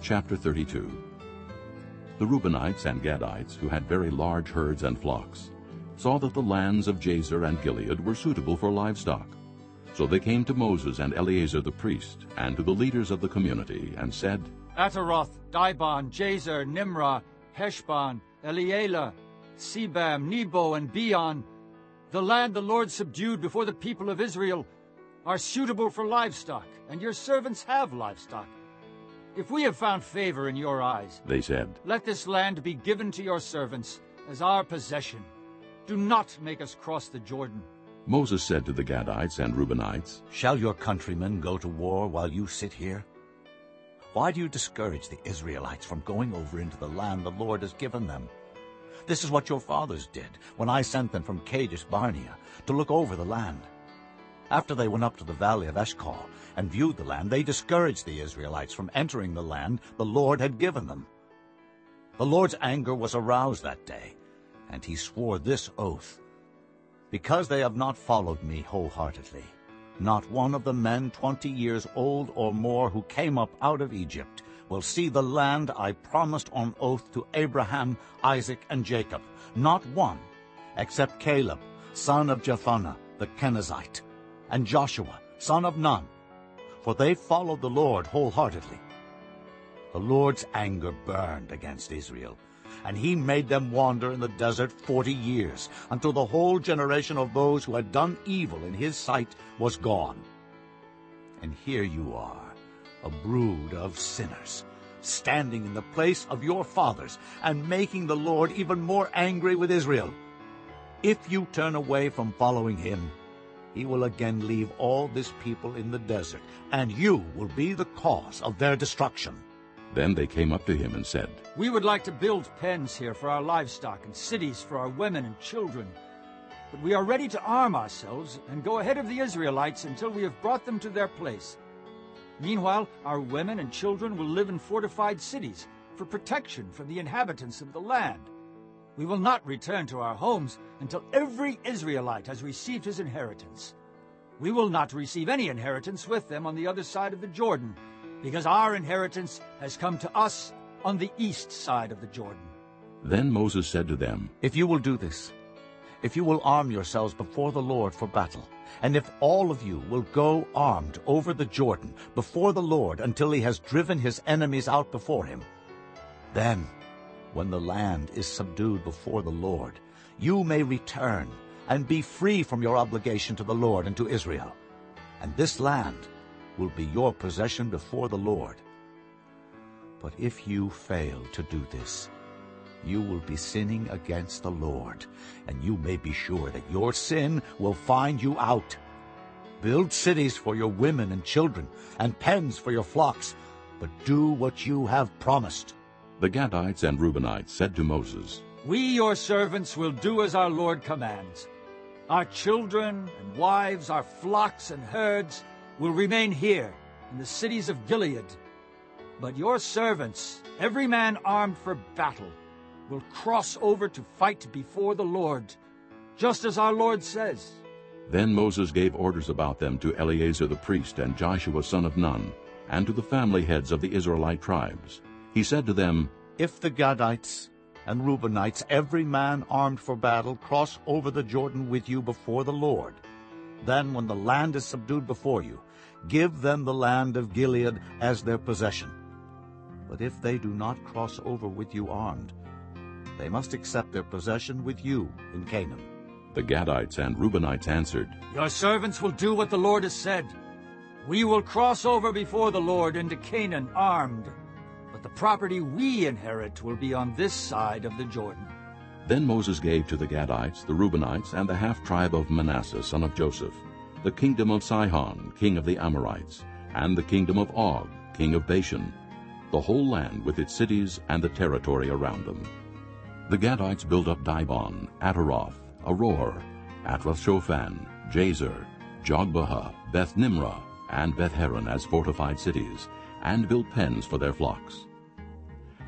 Chapter 32 The Reubenites and Gadites, who had very large herds and flocks, saw that the lands of Jazer and Gilead were suitable for livestock. So they came to Moses and Eleazar the priest, and to the leaders of the community, and said, Ataroth, Dibon, Jazer, Nimrah, Heshbon, Elealeh, Sebam, Nebo, and Beon, the land the Lord subdued before the people of Israel, are suitable for livestock, and your servants have livestock. If we have found favor in your eyes, they said, let this land be given to your servants as our possession. Do not make us cross the Jordan. Moses said to the Gadites and Reubenites, Shall your countrymen go to war while you sit here? Why do you discourage the Israelites from going over into the land the Lord has given them? This is what your fathers did when I sent them from Kadesh Barnea to look over the land. After they went up to the valley of Eshcol and viewed the land, they discouraged the Israelites from entering the land the Lord had given them. The Lord's anger was aroused that day, and he swore this oath. Because they have not followed me wholeheartedly, not one of the men twenty years old or more who came up out of Egypt will see the land I promised on oath to Abraham, Isaac, and Jacob, not one, except Caleb, son of Jephunneh the Kenizzite, and Joshua, son of Nun, for they followed the Lord wholeheartedly. The Lord's anger burned against Israel, and he made them wander in the desert forty years, until the whole generation of those who had done evil in his sight was gone. And here you are, a brood of sinners, standing in the place of your fathers, and making the Lord even more angry with Israel. If you turn away from following him, he will again leave all this people in the desert, and you will be the cause of their destruction. Then they came up to him and said, We would like to build pens here for our livestock and cities for our women and children. But we are ready to arm ourselves and go ahead of the Israelites until we have brought them to their place. Meanwhile, our women and children will live in fortified cities for protection from the inhabitants of the land. We will not return to our homes until every Israelite has received his inheritance. We will not receive any inheritance with them on the other side of the Jordan, because our inheritance has come to us on the east side of the Jordan. Then Moses said to them, If you will do this, if you will arm yourselves before the Lord for battle, and if all of you will go armed over the Jordan before the Lord until he has driven his enemies out before him, then when the land is subdued before the Lord, you may return and be free from your obligation to the Lord and to Israel. And this land will be your possession before the Lord. But if you fail to do this, you will be sinning against the Lord, and you may be sure that your sin will find you out. Build cities for your women and children, and pens for your flocks, but do what you have promised. The Gadites and Reubenites said to Moses, We, your servants, will do as our Lord commands. Our children and wives, our flocks and herds will remain here in the cities of Gilead. But your servants, every man armed for battle, will cross over to fight before the Lord, just as our Lord says. Then Moses gave orders about them to Eleazar the priest and Joshua son of Nun, and to the family heads of the Israelite tribes. He said to them, If the Gadites and Reubenites, every man armed for battle, cross over the Jordan with you before the Lord, then when the land is subdued before you, give them the land of Gilead as their possession. But if they do not cross over with you armed, they must accept their possession with you in Canaan. The Gadites and Reubenites answered, Your servants will do what the Lord has said. We will cross over before the Lord into Canaan armed, but the property we inherit will be on this side of the Jordan. Then Moses gave to the Gadites, the Reubenites, and the half-tribe of Manasseh, son of Joseph, the kingdom of Sihon, king of the Amorites, and the kingdom of Og, king of Bashan, the whole land with its cities and the territory around them. The Gadites built up Dibon, Ataroth, Aroer, Atroth-Shophan, Jazer, Jogbehah, Beth-Nimrah, and Beth-Haran as fortified cities, and built pens for their flocks.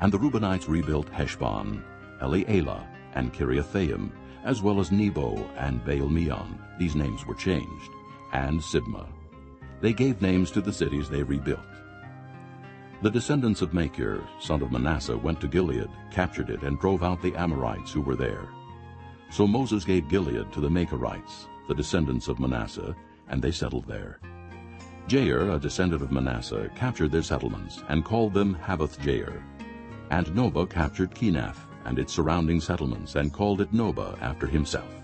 And the Reubenites rebuilt Heshbon, Elealeh, and Kiriathaim, as well as Nebo and Baal-meon, these names were changed, and Sibmah. They gave names to the cities they rebuilt. The descendants of Machir, son of Manasseh, went to Gilead, captured it, and drove out the Amorites who were there. So Moses gave Gilead to the Machirites, the descendants of Manasseh, and they settled there. Jair, a descendant of Manasseh, captured their settlements, and called them Havvoth-Jair. And Nobah captured Kenath and its surrounding settlements, and called it Nobah after himself.